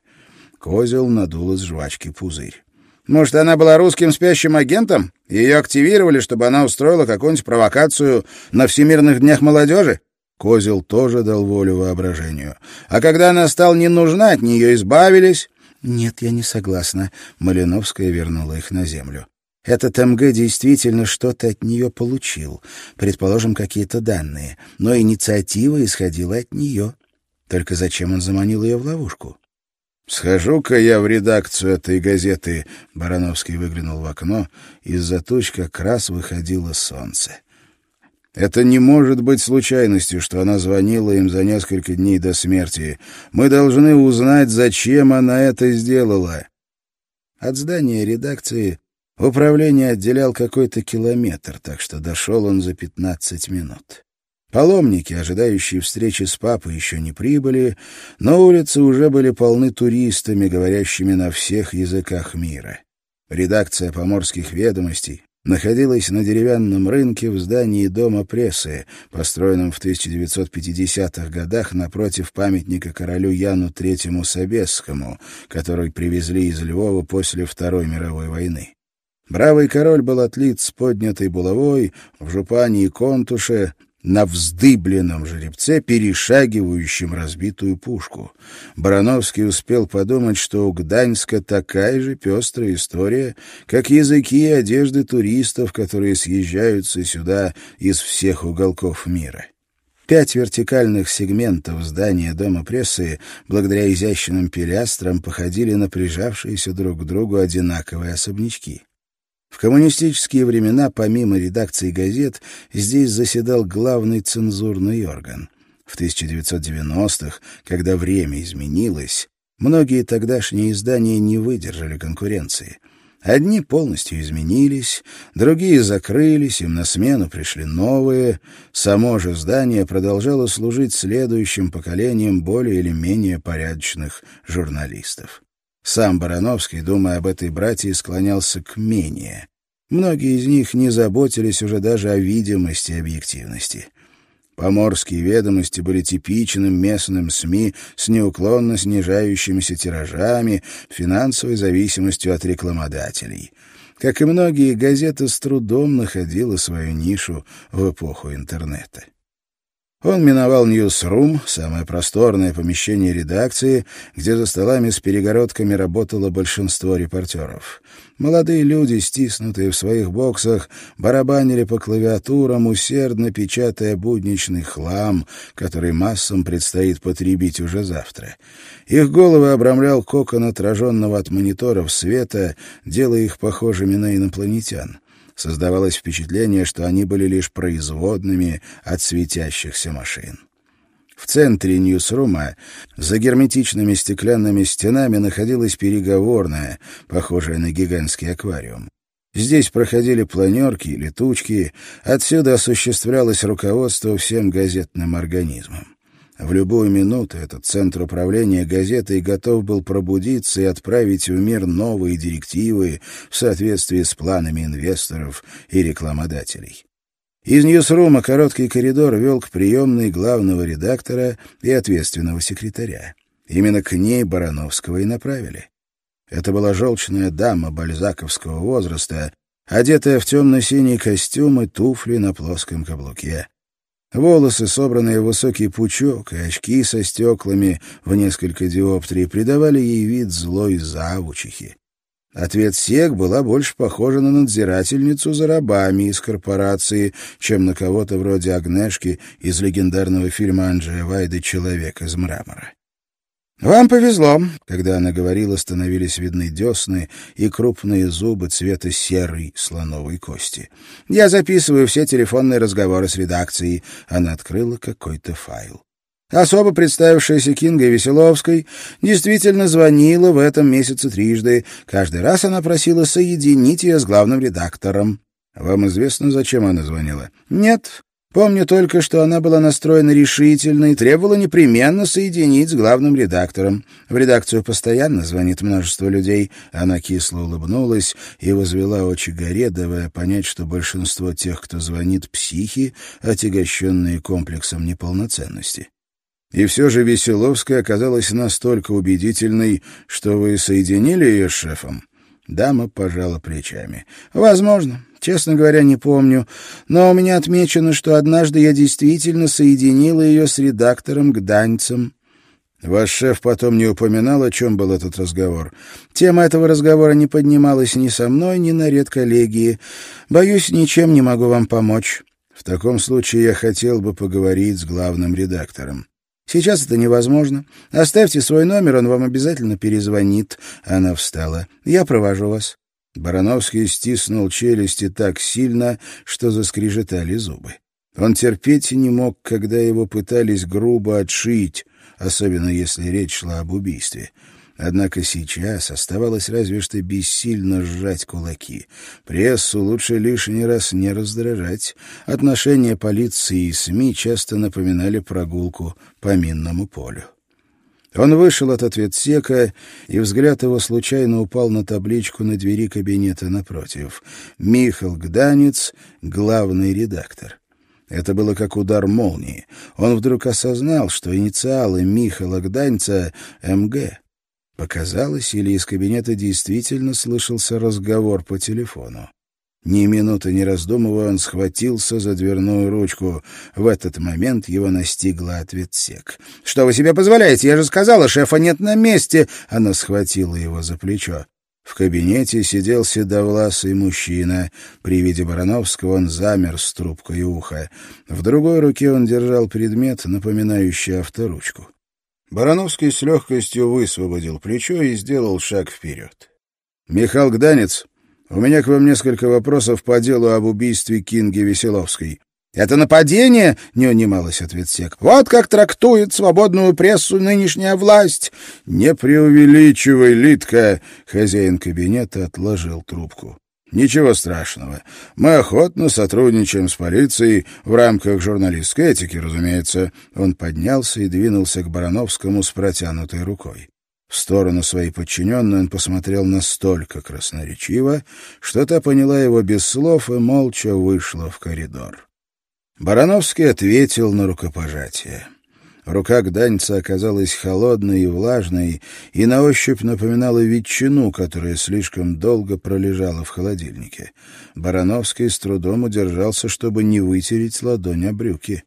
Козел надул из жвачки пузырь. Может, она была русским спящим агентом? Ее активировали, чтобы она устроила какую-нибудь провокацию на Всемирных днях молодежи? Козел тоже дал волю воображению. А когда она стала не нужна, от нее избавились? Нет, я не согласна. Малиновская вернула их на землю. Этот МГ действительно что-то от нее получил, предположим, какие-то данные, но инициатива исходила от нее. Только зачем он заманил ее в ловушку? «Схожу-ка я в редакцию этой газеты», — Барановский выглянул в окно, из-за туч как раз выходило солнце. «Это не может быть случайностью, что она звонила им за несколько дней до смерти. Мы должны узнать, зачем она это сделала». От здания редакции управление отделял какой-то километр, так что дошел он за пятнадцать минут. Паломники, ожидающие встречи с папой, еще не прибыли, но улицы уже были полны туристами, говорящими на всех языках мира. Редакция «Поморских ведомостей» находилась на деревянном рынке в здании Дома прессы, построенном в 1950-х годах напротив памятника королю Яну III Собесскому, который привезли из Львова после Второй мировой войны. Бравый король был отлит с поднятой булавой, в жупане и контуше, на вздыбленном жеребце, перешагивающем разбитую пушку. Барановский успел подумать, что у Гданьска такая же пестрая история, как языки и одежды туристов, которые съезжаются сюда из всех уголков мира. Пять вертикальных сегментов здания Дома прессы, благодаря изящным пилястрам, походили на прижавшиеся друг к другу одинаковые особнячки. В коммунистические времена, помимо редакции газет, здесь заседал главный цензурный орган. В 1990-х, когда время изменилось, многие тогдашние издания не выдержали конкуренции. Одни полностью изменились, другие закрылись, им на смену пришли новые. Само же здание продолжало служить следующим поколением более или менее порядочных журналистов. Сам Барановский, думая об этой братье, склонялся к менее. Многие из них не заботились уже даже о видимости и объективности. Поморские ведомости были типичным местным СМИ с неуклонно снижающимися тиражами, финансовой зависимостью от рекламодателей. Как и многие, газета с трудом находила свою нишу в эпоху интернета. Он миновал Ньюсрум, самое просторное помещение редакции, где за столами с перегородками работало большинство репортеров. Молодые люди, стиснутые в своих боксах, барабанили по клавиатурам, усердно печатая будничный хлам, который массам предстоит потребить уже завтра. Их головы обрамлял кокон отраженного от мониторов света, делая их похожими на инопланетян. Создавалось впечатление, что они были лишь производными от светящихся машин. В центре Ньюсрума, за герметичными стеклянными стенами, находилась переговорная, похожая на гигантский аквариум. Здесь проходили планерки и летучки, отсюда осуществлялось руководство всем газетным организмом. В любую минуту этот центр управления газетой готов был пробудиться и отправить в мир новые директивы в соответствии с планами инвесторов и рекламодателей. Из Ньюсрума короткий коридор вел к приемной главного редактора и ответственного секретаря. Именно к ней Барановского и направили. Это была желчная дама бальзаковского возраста, одетая в темно-синий костюм и туфли на плоском каблуке. Волосы, собранные в высокий пучок, и очки со стеклами в несколько диоптрий придавали ей вид злой завучихи. Ответ СЕК была больше похожа на надзирательницу за рабами из корпорации, чем на кого-то вроде Агнешки из легендарного фильма Анджея Вайды «Человек из мрамора». «Вам повезло». Когда она говорила, становились видны десны и крупные зубы цвета серой слоновой кости. «Я записываю все телефонные разговоры с редакцией». Она открыла какой-то файл. Особо представившаяся Кингой Веселовской действительно звонила в этом месяце трижды. Каждый раз она просила соединить ее с главным редактором. «Вам известно, зачем она звонила?» «Нет. Помню только, что она была настроена решительно и требовала непременно соединить с главным редактором. В редакцию постоянно звонит множество людей. Она кисло улыбнулась и возвела очи горе, давая понять, что большинство тех, кто звонит, психи, отягощенные комплексом неполноценности. И все же Веселовская оказалась настолько убедительной, что вы соединили ее с шефом? Дама пожала плечами. «Возможно. Честно говоря, не помню. Но у меня отмечено, что однажды я действительно соединила ее с редактором Гданьцем». Ваш шеф потом не упоминал, о чем был этот разговор. Тема этого разговора не поднималась ни со мной, ни на редколлегии. Боюсь, ничем не могу вам помочь. В таком случае я хотел бы поговорить с главным редактором. Сейчас это невозможно. Оставьте свой номер, он вам обязательно перезвонит. Она встала. Я провожу вас. Барановский стиснул челюсти так сильно, что заскрежетали зубы. Он терпеть не мог, когда его пытались грубо отшить, особенно если речь шла об убийстве. Однако сейчас оставалось разве что бессильно сжать кулаки. Прессу лучше лишний раз не раздражать. Отношения полиции и СМИ часто напоминали прогулку по минному полю. Он вышел от ответсека, и взгляд его случайно упал на табличку на двери кабинета напротив. «Михал Гданец, главный редактор». Это было как удар молнии. Он вдруг осознал, что инициалы Михала Гданьца — МГ. Показалось, или из кабинета действительно слышался разговор по телефону. Ни минуты не раздумывая, он схватился за дверную ручку. В этот момент его настигла ответсек. «Что вы себе позволяете? Я же сказала, шефа нет на месте!» Она схватила его за плечо. В кабинете сидел седовласый мужчина. При виде Барановского он замер с трубкой уха. В другой руке он держал предмет, напоминающий авторучку. Барановский с легкостью высвободил плечо и сделал шаг вперед. «Михаил Гданец, у меня к вам несколько вопросов по делу об убийстве Кинги Веселовской». «Это нападение?» — не унималась ответсек. «Вот как трактует свободную прессу нынешняя власть!» «Не преувеличивай, Литка!» — хозяин кабинета отложил трубку. Ничего страшного. Мы охотно сотрудничаем с полицией в рамках журналистской этики, разумеется. Он поднялся и двинулся к Барановскому с протянутой рукой. В сторону своей подчиненной он посмотрел настолько красноречиво, что та поняла его без слов и молча вышла в коридор. Барановский ответил на рукопожатие. Рука Гданьца оказалась холодной и влажной и на ощупь напоминала ветчину, которая слишком долго пролежала в холодильнике. Барановский с трудом удержался, чтобы не вытереть ладонь о брюки.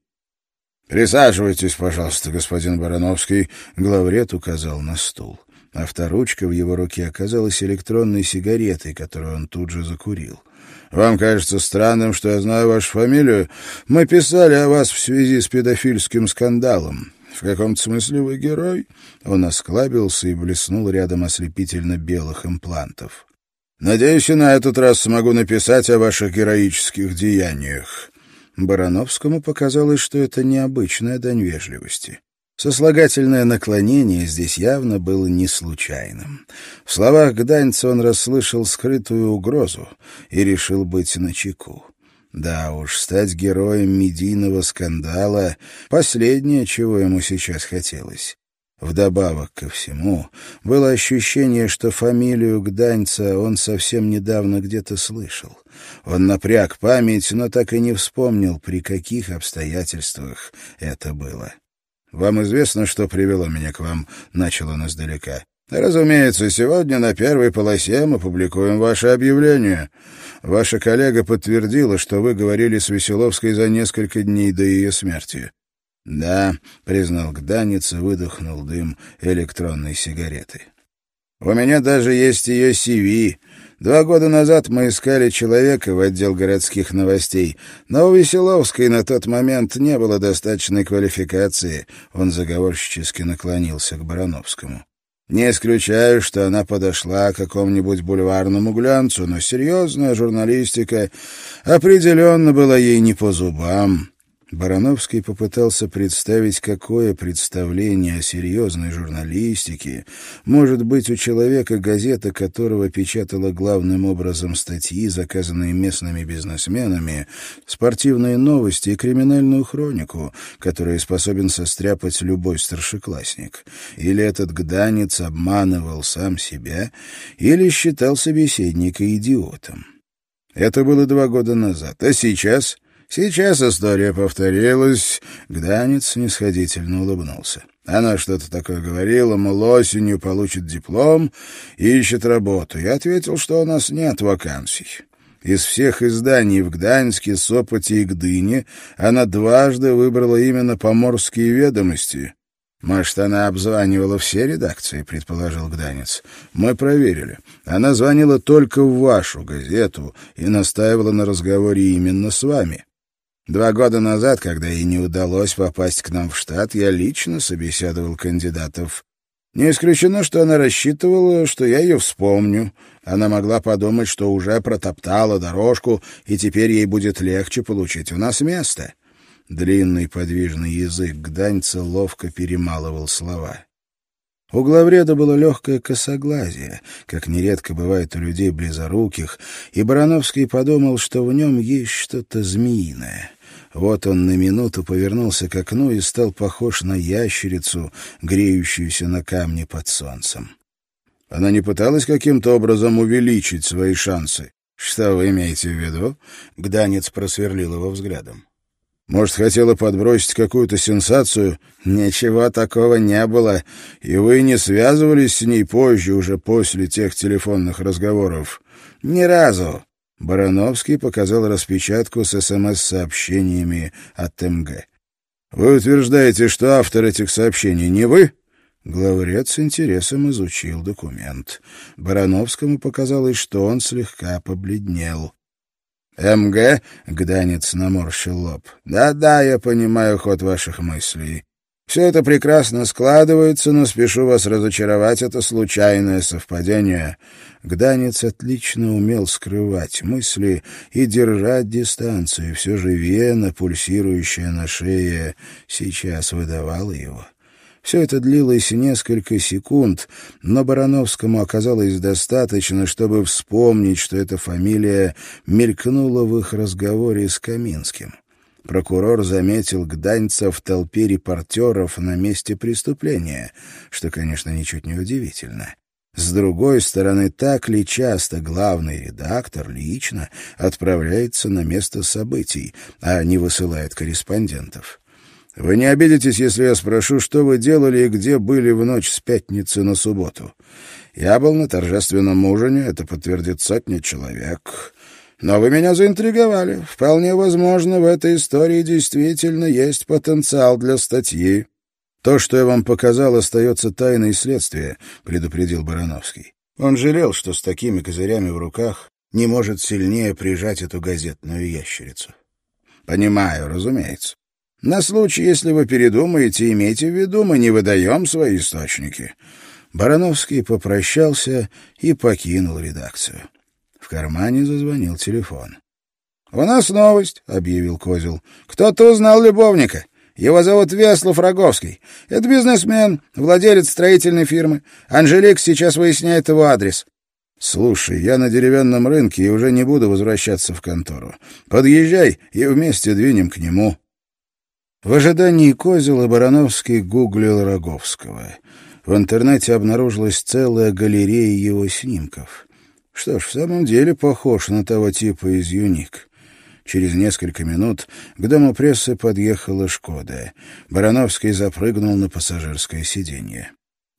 «Присаживайтесь, пожалуйста, господин Барановский», — главред указал на стул. Авторучка в его руке оказалась электронной сигаретой, которую он тут же закурил. «Вам кажется странным, что я знаю вашу фамилию? Мы писали о вас в связи с педофильским скандалом. В каком-то смысле вы герой?» Он осклабился и блеснул рядом ослепительно белых имплантов. «Надеюсь, и на этот раз смогу написать о ваших героических деяниях». Барановскому показалось, что это необычная дань вежливости. Сослагательное наклонение здесь явно было не случайным. В словах Гданьца он расслышал скрытую угрозу и решил быть начеку. Да уж, стать героем медийного скандала — последнее, чего ему сейчас хотелось. Вдобавок ко всему, было ощущение, что фамилию Гданьца он совсем недавно где-то слышал. Он напряг память, но так и не вспомнил, при каких обстоятельствах это было. «Вам известно, что привело меня к вам?» — начал он издалека. «Разумеется, сегодня на первой полосе мы публикуем ваше объявление. Ваша коллега подтвердила, что вы говорили с Веселовской за несколько дней до ее смерти». «Да», — признал Гданец и выдохнул дым электронной сигареты. «У меня даже есть ее CV. Два года назад мы искали человека в отдел городских новостей, но у Веселовской на тот момент не было достаточной квалификации. Он заговорщически наклонился к Барановскому. Не исключаю, что она подошла к какому-нибудь бульварному глянцу, но серьезная журналистика определенно была ей не по зубам. Барановский попытался представить, какое представление о серьезной журналистике может быть у человека, газета которого печатала главным образом статьи, заказанные местными бизнесменами, спортивные новости и криминальную хронику, которую способен состряпать любой старшеклассник. Или этот гданец обманывал сам себя, или считал собеседника идиотом. Это было два года назад. А сейчас... Сейчас история повторилась. Гданец снисходительно улыбнулся. Она что-то такое говорила, мол, осенью получит диплом и ищет работу. Я ответил, что у нас нет вакансий. Из всех изданий в Гданьске, Сопоте и Гдыне она дважды выбрала именно «Поморские ведомости». «Может, она обзванивала все редакции», — предположил Гданец. «Мы проверили. Она звонила только в вашу газету и настаивала на разговоре именно с вами. Два года назад, когда ей не удалось попасть к нам в штат, я лично собеседовал кандидатов. Не исключено, что она рассчитывала, что я ее вспомню. Она могла подумать, что уже протоптала дорожку, и теперь ей будет легче получить у нас место. Длинный подвижный язык Гданьца ловко перемалывал слова. У главреда было легкое косоглазие, как нередко бывает у людей близоруких, и Барановский подумал, что в нем есть что-то змеиное. Вот он на минуту повернулся к окну и стал похож на ящерицу, греющуюся на камне под солнцем. Она не пыталась каким-то образом увеличить свои шансы. «Что вы имеете в виду?» — Гданец просверлил его взглядом. «Может, хотела подбросить какую-то сенсацию?» «Ничего такого не было, и вы не связывались с ней позже, уже после тех телефонных разговоров?» «Ни разу. Барановский показал распечатку с СМС-сообщениями от МГ. «Вы утверждаете, что автор этих сообщений не вы?» Главред с интересом изучил документ. Барановскому показалось, что он слегка побледнел. «МГ?» — Гданец наморщил лоб. «Да-да, я понимаю ход ваших мыслей. Все это прекрасно складывается, но спешу вас разочаровать, это случайное совпадение. Гданец отлично умел скрывать мысли и держать дистанцию, все же вена, пульсирующая на шее, сейчас выдавала его. Все это длилось несколько секунд, но Барановскому оказалось достаточно, чтобы вспомнить, что эта фамилия мелькнула в их разговоре с Каминским. Прокурор заметил Гданьца в толпе репортеров на месте преступления, что, конечно, ничуть не удивительно. С другой стороны, так ли часто главный редактор лично отправляется на место событий, а не высылает корреспондентов? Вы не обидитесь, если я спрошу, что вы делали и где были в ночь с пятницы на субботу? Я был на торжественном ужине, это подтвердит сотни человек. Но вы меня заинтриговали. Вполне возможно, в этой истории действительно есть потенциал для статьи. То, что я вам показал, остается тайной следствия, предупредил Барановский. Он жалел, что с такими козырями в руках не может сильнее прижать эту газетную ящерицу. Понимаю, разумеется. На случай, если вы передумаете, имейте в виду, мы не выдаем свои источники. Барановский попрощался и покинул редакцию. В кармане зазвонил телефон. «У нас новость», — объявил Козел. «Кто-то узнал любовника. Его зовут Веслов Роговский. Это бизнесмен, владелец строительной фирмы. Анжелик сейчас выясняет его адрес. «Слушай, я на деревянном рынке и уже не буду возвращаться в контору. Подъезжай, и вместе двинем к нему». В ожидании Козела Барановский гуглил Роговского. В интернете обнаружилась целая галерея его снимков. Что ж, в самом деле похож на того типа из «Юник». Через несколько минут к дому прессы подъехала «Шкода». Барановский запрыгнул на пассажирское сиденье.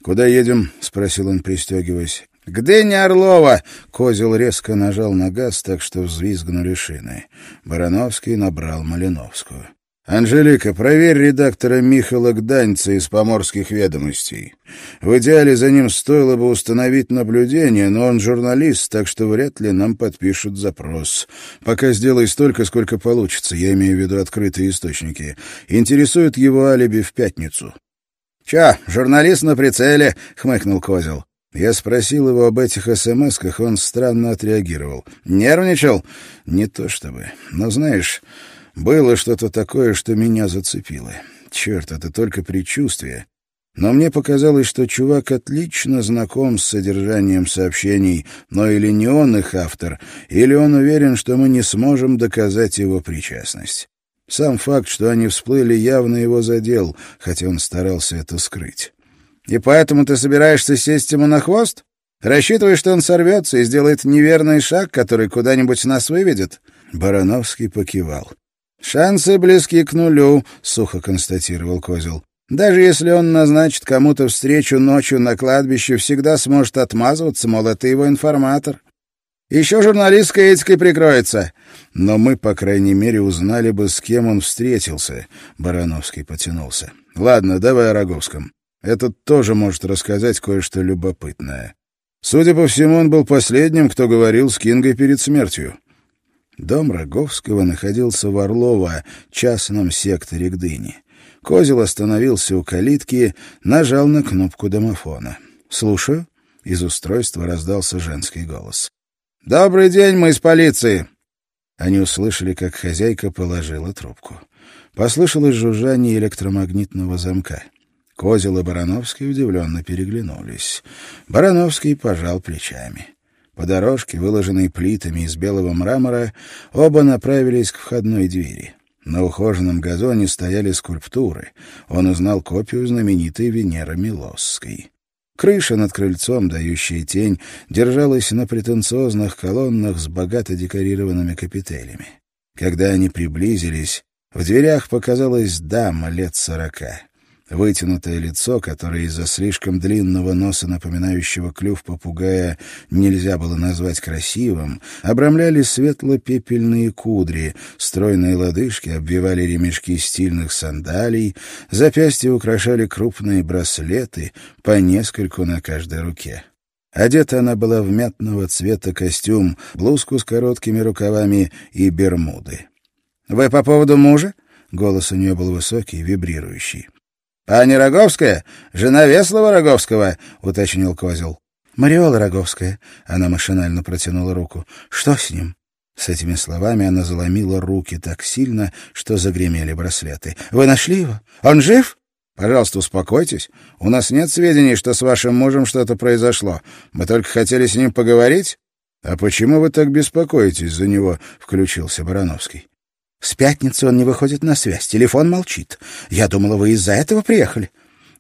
«Куда едем?» — спросил он, пристегиваясь. «К Дэне Орлова!» — Козел резко нажал на газ, так что взвизгнули шины. Барановский набрал Малиновскую. «Анжелика, проверь редактора Михала Гданьца из «Поморских ведомостей». В идеале за ним стоило бы установить наблюдение, но он журналист, так что вряд ли нам подпишут запрос. Пока сделай столько, сколько получится, я имею в виду открытые источники. Интересует его алиби в пятницу». «Чё, журналист на прицеле?» — хмыкнул Козел. Я спросил его об этих СМСках, он странно отреагировал. «Нервничал?» «Не то чтобы. Но знаешь...» Было что-то такое, что меня зацепило. Черт, это только предчувствие. Но мне показалось, что чувак отлично знаком с содержанием сообщений, но или не он их автор, или он уверен, что мы не сможем доказать его причастность. Сам факт, что они всплыли, явно его задел, хотя он старался это скрыть. «И поэтому ты собираешься сесть ему на хвост? Рассчитываешь, что он сорвется и сделает неверный шаг, который куда-нибудь нас выведет?» Барановский покивал. «Шансы близки к нулю», — сухо констатировал Козел. «Даже если он назначит кому-то встречу ночью на кладбище, всегда сможет отмазываться, мол, это его информатор. Еще журналистской этикой прикроется. Но мы, по крайней мере, узнали бы, с кем он встретился», — Барановский потянулся. «Ладно, давай о Роговском. Этот тоже может рассказать кое-что любопытное. Судя по всему, он был последним, кто говорил с Кингой перед смертью». Дом Роговского находился в Орлово, частном секторе Гдыни. Козел остановился у калитки, нажал на кнопку домофона. «Слушаю». Из устройства раздался женский голос. «Добрый день, мы из полиции!» Они услышали, как хозяйка положила трубку. Послышалось жужжание электромагнитного замка. Козел и Барановский удивленно переглянулись. Барановский пожал плечами. По дорожке, выложенной плитами из белого мрамора, оба направились к входной двери. На ухоженном газоне стояли скульптуры. Он узнал копию знаменитой Венеры Милосской. Крыша над крыльцом, дающая тень, держалась на претенциозных колоннах с богато декорированными капителями. Когда они приблизились, в дверях показалась дама лет сорока. Вытянутое лицо, которое из-за слишком длинного носа, напоминающего клюв попугая, нельзя было назвать красивым, обрамляли светло-пепельные кудри, стройные лодыжки обвивали ремешки стильных сандалий, запястья украшали крупные браслеты, по нескольку на каждой руке. Одета она была в мятного цвета костюм, блузку с короткими рукавами и бермуды. «Вы по поводу мужа?» Голос у нее был высокий, вибрирующий. «Пани Роговская? Жена Веслова Роговского?» — уточнил Козел. «Мариола Роговская». Она машинально протянула руку. «Что с ним?» С этими словами она заломила руки так сильно, что загремели браслеты. «Вы нашли его? Он жив?» «Пожалуйста, успокойтесь. У нас нет сведений, что с вашим мужем что-то произошло. Мы только хотели с ним поговорить». «А почему вы так беспокоитесь за него?» — включился Барановский. С пятницы он не выходит на связь, телефон молчит. Я думала, вы из-за этого приехали».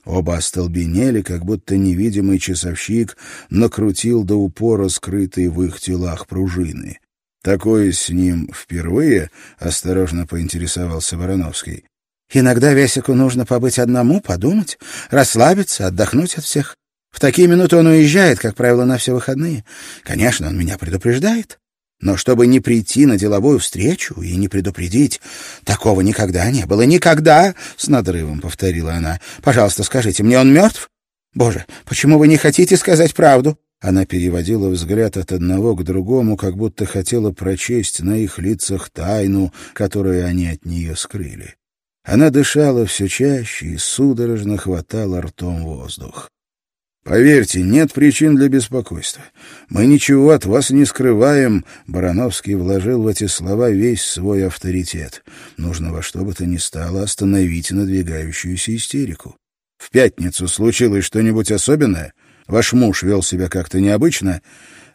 Оба остолбенели, как будто невидимый часовщик накрутил до упора скрытые в их телах пружины. «Такое с ним впервые?» — осторожно поинтересовался Вороновский. «Иногда Весику нужно побыть одному, подумать, расслабиться, отдохнуть от всех. В такие минуты он уезжает, как правило, на все выходные. Конечно, он меня предупреждает. Но чтобы не прийти на деловую встречу и не предупредить, такого никогда не было. Никогда, — с надрывом повторила она. Пожалуйста, скажите, мне он мертв? Боже, почему вы не хотите сказать правду? Она переводила взгляд от одного к другому, как будто хотела прочесть на их лицах тайну, которую они от нее скрыли. Она дышала все чаще и судорожно хватала ртом воздух. Поверьте, нет причин для беспокойства. Мы ничего от вас не скрываем. Барановский вложил в эти слова весь свой авторитет. Нужно во что бы то ни стало остановить надвигающуюся истерику. В пятницу случилось что-нибудь особенное? Ваш муж вел себя как-то необычно?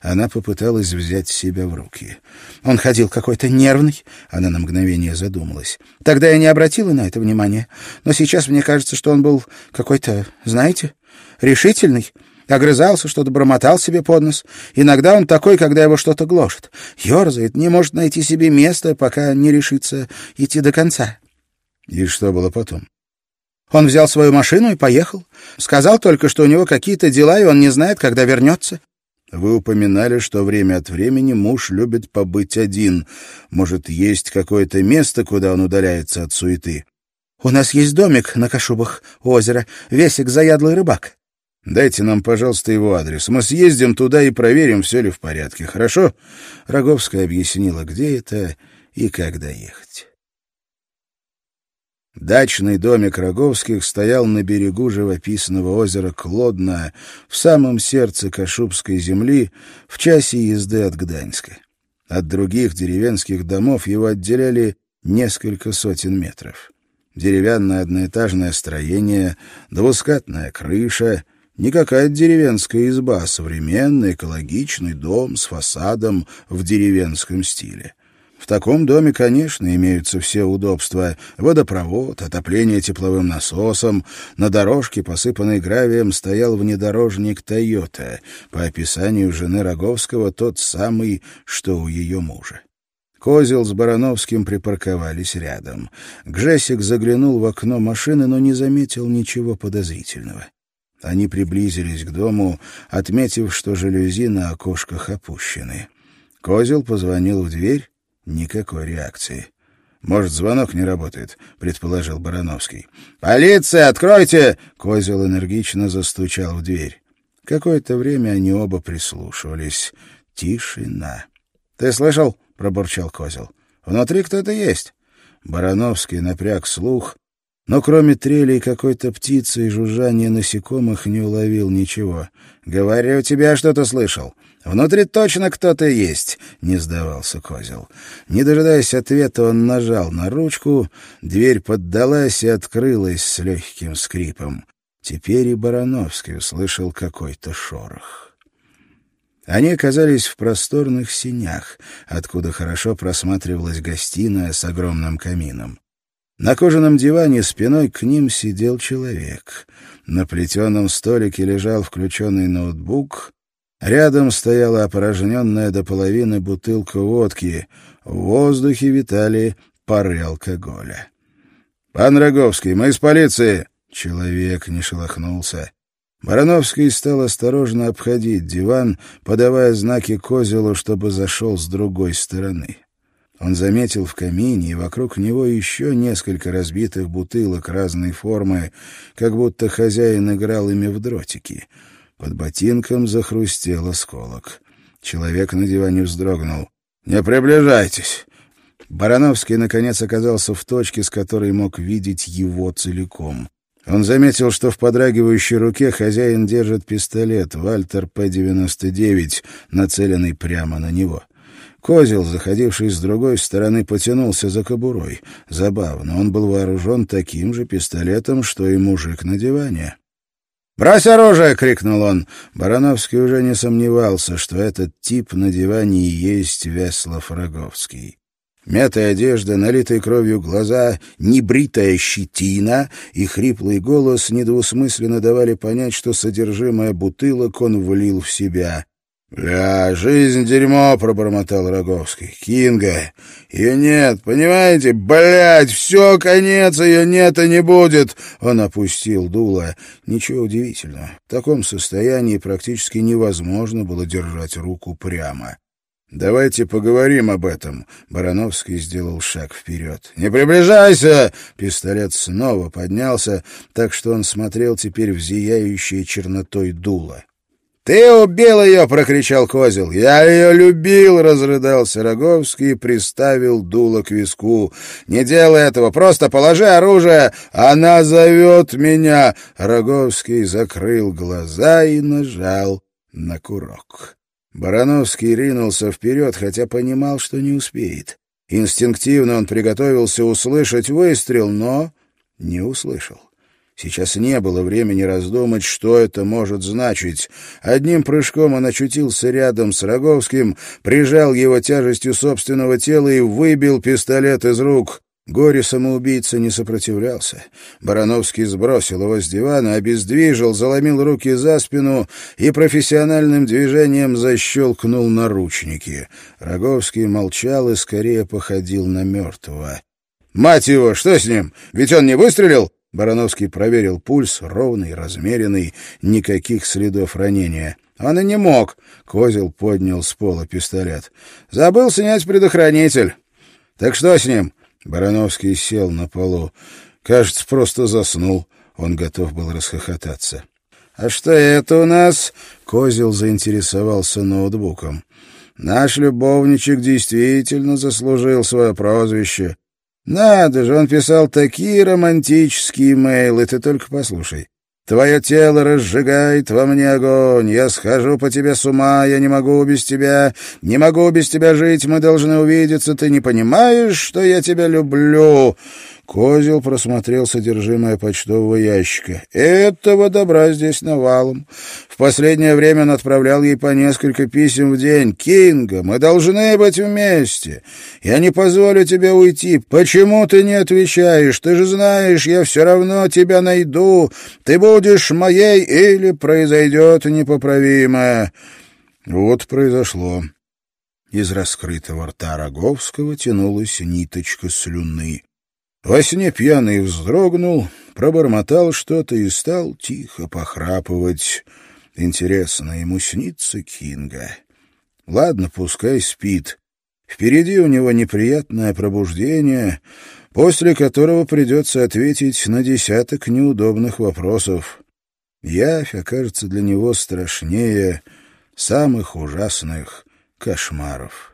Она попыталась взять себя в руки. Он ходил какой-то нервный. Она на мгновение задумалась. Тогда я не обратила на это внимания. Но сейчас мне кажется, что он был какой-то, знаете, решительный. Огрызался, что-то бормотал себе под нос. Иногда он такой, когда его что-то гложет. Ёрзает, не может найти себе места, пока не решится идти до конца. И что было потом? Он взял свою машину и поехал. Сказал только, что у него какие-то дела, и он не знает, когда вернется. Вы упоминали, что время от времени муж любит побыть один. Может, есть какое-то место, куда он удаляется от суеты? У нас есть домик на Кашубах у озера. Весик заядлый рыбак. Дайте нам, пожалуйста, его адрес. Мы съездим туда и проверим, все ли в порядке. Хорошо?» Роговская объяснила, где это и как доехать. Дачный домик Роговских стоял на берегу живописного озера Клодна, в самом сердце Кашубской земли, в часе езды от Гданьска. От других деревенских домов его отделяли несколько сотен метров. Деревянное одноэтажное строение, двускатная крыша — не какая-то деревенская изба, а современный экологичный дом с фасадом в деревенском стиле. В таком доме, конечно, имеются все удобства. Водопровод, отопление тепловым насосом. На дорожке, посыпанной гравием, стоял внедорожник «Тойота». По описанию жены Роговского, тот самый, что у ее мужа. Козел с Барановским припарковались рядом. Гжесик заглянул в окно машины, но не заметил ничего подозрительного. Они приблизились к дому, отметив, что жалюзи на окошках опущены. Козел позвонил в дверь. Никакой реакции. «Может, звонок не работает», — предположил Барановский. «Полиция, откройте!» — Козел энергично застучал в дверь. Какое-то время они оба прислушивались. Тишина. «Ты слышал?» — пробурчал Козел. «Внутри кто-то есть». Барановский напряг слух, но кроме трелей какой-то птицы и жужжания насекомых не уловил ничего. «Говорю, тебя что-то слышал. Внутри точно кто-то есть», — не сдавался Козел. Не дожидаясь ответа, он нажал на ручку, дверь поддалась и открылась с легким скрипом. Теперь и Барановский услышал какой-то шорох. Они оказались в просторных синях, откуда хорошо просматривалась гостиная с огромным камином. На кожаном диване спиной к ним сидел человек. На плетеном столике лежал включенный ноутбук. Рядом стояла опорожненная до половины бутылка водки. В воздухе витали пары алкоголя. «Пан Роговский, мы из полиции!» Человек не шелохнулся. Барановский стал осторожно обходить диван, подавая знаки Козелу, чтобы зашел с другой стороны. Он заметил в камине и вокруг него еще несколько разбитых бутылок разной формы, как будто хозяин играл ими в дротики. Под ботинком захрустел осколок. Человек на диване вздрогнул. «Не приближайтесь!» Барановский, наконец, оказался в точке, с которой мог видеть его целиком. Он заметил, что в подрагивающей руке хозяин держит пистолет «Вальтер П-99», нацеленный прямо на него. Козел, заходивший с другой стороны, потянулся за кобурой. Забавно, он был вооружен таким же пистолетом, что и мужик на диване. «Брось оружие!» — крикнул он. Барановский уже не сомневался, что этот тип на диване и есть Веслов Роговский. Мятая одежда, налитые кровью глаза, небритая щетина и хриплый голос недвусмысленно давали понять, что содержимое бутылок он влил в себя. «Бля, жизнь дерьмо!» — пробормотал Роговский. «Кинга! Ее нет, понимаете? Блядь, все, конец, ее нет и не будет!» Он опустил дуло. Ничего удивительного. В таком состоянии практически невозможно было держать руку прямо. «Давайте поговорим об этом». Барановский сделал шаг вперед. «Не приближайся!» Пистолет снова поднялся, так что он смотрел теперь в зияющее чернотой дуло. «Ты убил ее!» — прокричал Козел. «Я ее любил!» — разрыдался Роговский и приставил дуло к виску. «Не делай этого! Просто положи оружие! Она зовет меня!» Роговский закрыл глаза и нажал на курок. Барановский ринулся вперед, хотя понимал, что не успеет. Инстинктивно он приготовился услышать выстрел, но не услышал. Сейчас не было времени раздумать, что это может значить. Одним прыжком он очутился рядом с Роговским, прижал его тяжестью собственного тела и выбил пистолет из рук. Горе-самоубийца не сопротивлялся. Барановский сбросил его с дивана, обездвижил, заломил руки за спину и профессиональным движением защелкнул наручники. Роговский молчал и скорее походил на мертвого. «Мать его, что с ним? Ведь он не выстрелил?» Барановский проверил пульс, ровный, размеренный, никаких следов ранения. «Он и не мог!» — Козел поднял с пола пистолет. «Забыл снять предохранитель. Так что с ним?» Барановский сел на полу. Кажется, просто заснул. Он готов был расхохотаться. «А что это у нас?» — Козел заинтересовался ноутбуком. «Наш любовничек действительно заслужил свое прозвище. Надо же, он писал такие романтические имейлы, ты только послушай. Твое тело разжигает во мне огонь. Я схожу по тебе с ума, я не могу без тебя, не могу без тебя жить, мы должны увидеться. Ты не понимаешь, что я тебя люблю?» Козел просмотрел содержимое почтового ящика. Этого добра здесь навалом. В последнее время он отправлял ей по несколько писем в день. «Кинга, мы должны быть вместе. Я не позволю тебе уйти. Почему ты не отвечаешь? Ты же знаешь, я все равно тебя найду. Ты будешь моей или произойдет непоправимое». Вот произошло. Из раскрытого рта Роговского тянулась ниточка слюны. Во сне пьяный вздрогнул, пробормотал что-то и стал тихо похрапывать. Интересно, ему снится Кинга? Ладно, пускай спит. Впереди у него неприятное пробуждение, после которого придется ответить на десяток неудобных вопросов. Явь окажется для него страшнее самых ужасных кошмаров.